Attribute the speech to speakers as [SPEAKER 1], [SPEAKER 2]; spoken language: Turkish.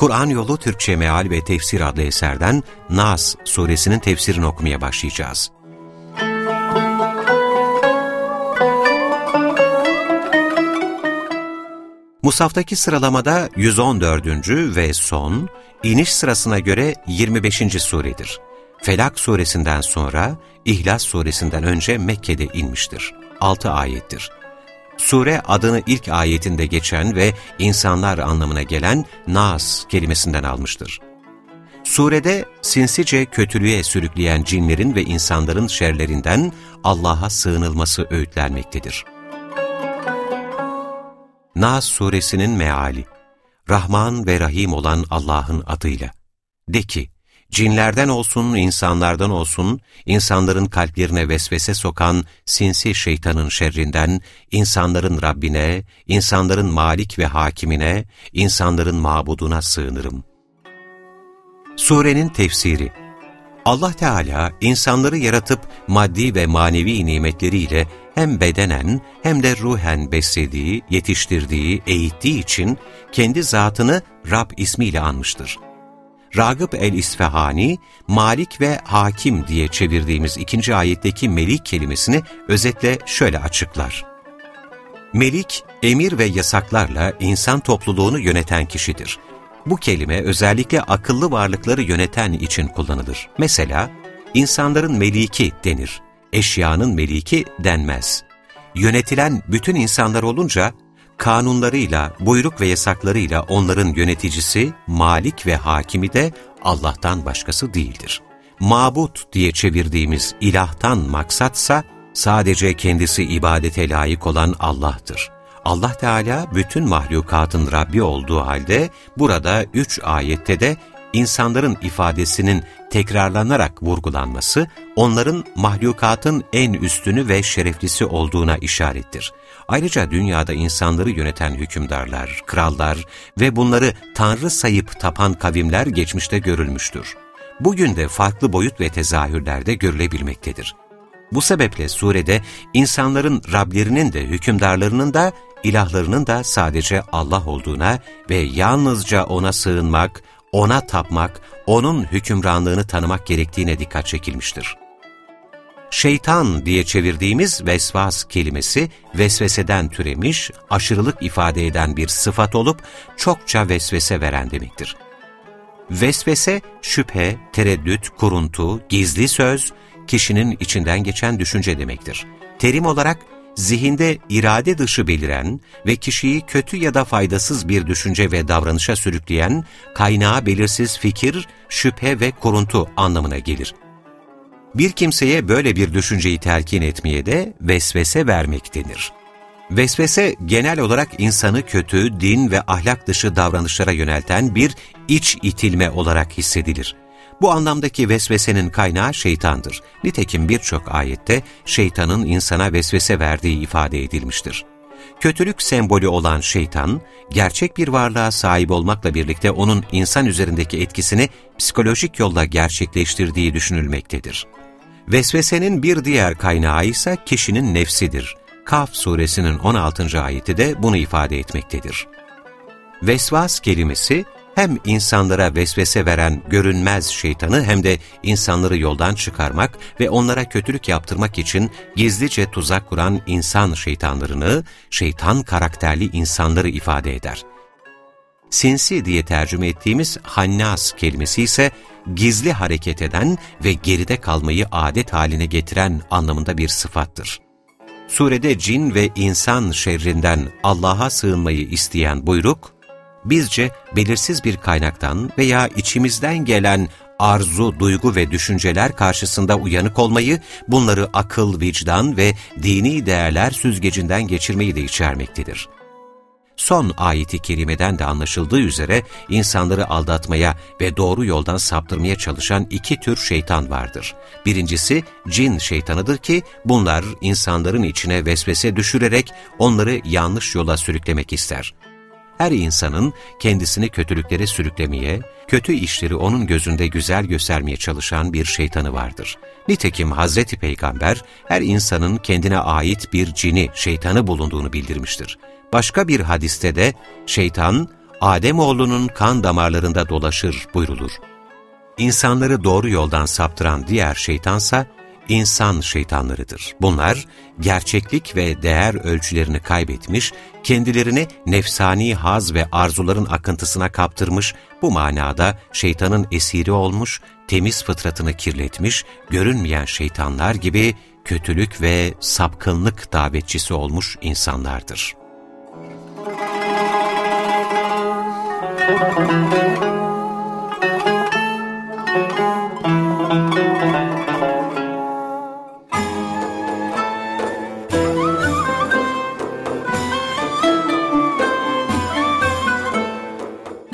[SPEAKER 1] Kur'an Yolu Türkçe Meal ve Tefsir adlı eserden Nas suresinin tefsirini okumaya başlayacağız. Musaftaki sıralamada 114. ve son, iniş sırasına göre 25. suredir. Felak suresinden sonra, İhlas suresinden önce Mekke'de inmiştir. 6 ayettir. Sure adını ilk ayetinde geçen ve insanlar anlamına gelen Nas kelimesinden almıştır. Surede sinsice kötülüğe sürükleyen cinlerin ve insanların şerlerinden Allah'a sığınılması öğütlenmektedir. Nas suresinin meali Rahman ve Rahim olan Allah'ın adıyla. De ki, cinlerden olsun, insanlardan olsun, insanların kalplerine vesvese sokan sinsi şeytanın şerrinden, insanların Rabbine, insanların Malik ve Hakimine, insanların mabuduna sığınırım. Surenin tefsiri Allah Teala insanları yaratıp maddi ve manevi nimetleriyle hem bedenen hem de ruhen beslediği, yetiştirdiği, eğittiği için kendi zatını Rab ismiyle anmıştır. Ragıp el-İsfahani, Malik ve Hakim diye çevirdiğimiz ikinci ayetteki melik kelimesini özetle şöyle açıklar. Melik, emir ve yasaklarla insan topluluğunu yöneten kişidir. Bu kelime özellikle akıllı varlıkları yöneten için kullanılır. Mesela, insanların meliki denir, eşyanın meliki denmez. Yönetilen bütün insanlar olunca, kanunlarıyla, buyruk ve yasaklarıyla onların yöneticisi, malik ve hakimi de Allah'tan başkası değildir. Mabut diye çevirdiğimiz ilahtan maksatsa, sadece kendisi ibadete layık olan Allah'tır. Allah Teala bütün mahlukatın Rabbi olduğu halde burada üç ayette de insanların ifadesinin tekrarlanarak vurgulanması, onların mahlukatın en üstünü ve şereflisi olduğuna işarettir. Ayrıca dünyada insanları yöneten hükümdarlar, krallar ve bunları tanrı sayıp tapan kavimler geçmişte görülmüştür. Bugün de farklı boyut ve tezahürlerde görülebilmektedir. Bu sebeple surede insanların Rablerinin de hükümdarlarının da ilahlarının da sadece Allah olduğuna ve yalnızca O'na sığınmak, O'na tapmak, O'nun hükümranlığını tanımak gerektiğine dikkat çekilmiştir. Şeytan diye çevirdiğimiz vesvas kelimesi vesveseden türemiş, aşırılık ifade eden bir sıfat olup çokça vesvese veren demektir. Vesvese, şüphe, tereddüt, kuruntu, gizli söz, kişinin içinden geçen düşünce demektir. Terim olarak zihinde irade dışı beliren ve kişiyi kötü ya da faydasız bir düşünce ve davranışa sürükleyen kaynağı belirsiz fikir, şüphe ve kuruntu anlamına gelir. Bir kimseye böyle bir düşünceyi telkin etmeye de vesvese vermek denir. Vesvese genel olarak insanı kötü, din ve ahlak dışı davranışlara yönelten bir iç itilme olarak hissedilir. Bu anlamdaki vesvesenin kaynağı şeytandır. Nitekim birçok ayette şeytanın insana vesvese verdiği ifade edilmiştir. Kötülük sembolü olan şeytan, gerçek bir varlığa sahip olmakla birlikte onun insan üzerindeki etkisini psikolojik yolla gerçekleştirdiği düşünülmektedir. Vesvesenin bir diğer kaynağı ise kişinin nefsidir. Kaf suresinin 16. ayeti de bunu ifade etmektedir. Vesvas kelimesi, hem insanlara vesvese veren görünmez şeytanı hem de insanları yoldan çıkarmak ve onlara kötülük yaptırmak için gizlice tuzak kuran insan şeytanlarını, şeytan karakterli insanları ifade eder. Sinsi diye tercüme ettiğimiz hannas kelimesi ise gizli hareket eden ve geride kalmayı adet haline getiren anlamında bir sıfattır. Surede cin ve insan şerrinden Allah'a sığınmayı isteyen buyruk, bizce belirsiz bir kaynaktan veya içimizden gelen arzu, duygu ve düşünceler karşısında uyanık olmayı, bunları akıl, vicdan ve dini değerler süzgecinden geçirmeyi de içermektedir. Son ayeti kerimeden de anlaşıldığı üzere insanları aldatmaya ve doğru yoldan saptırmaya çalışan iki tür şeytan vardır. Birincisi cin şeytanıdır ki bunlar insanların içine vesvese düşürerek onları yanlış yola sürüklemek ister her insanın kendisini kötülüklere sürüklemeye, kötü işleri onun gözünde güzel göstermeye çalışan bir şeytanı vardır. Nitekim Hazreti Peygamber her insanın kendine ait bir cini, şeytanı bulunduğunu bildirmiştir. Başka bir hadiste de şeytan, Ademoğlunun kan damarlarında dolaşır buyrulur. İnsanları doğru yoldan saptıran diğer şeytansa, insan şeytanlarıdır. Bunlar gerçeklik ve değer ölçülerini kaybetmiş, kendilerini nefsani haz ve arzuların akıntısına kaptırmış, bu manada şeytanın esiri olmuş, temiz fıtratını kirletmiş, görünmeyen şeytanlar gibi kötülük ve sapkınlık davetçisi olmuş insanlardır. Müzik